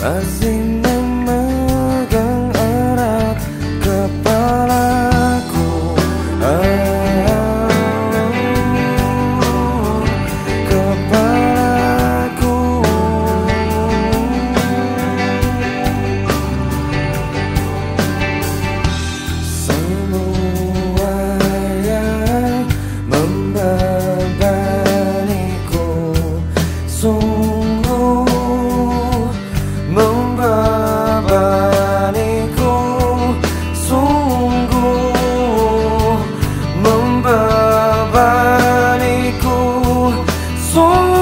Mas em 做。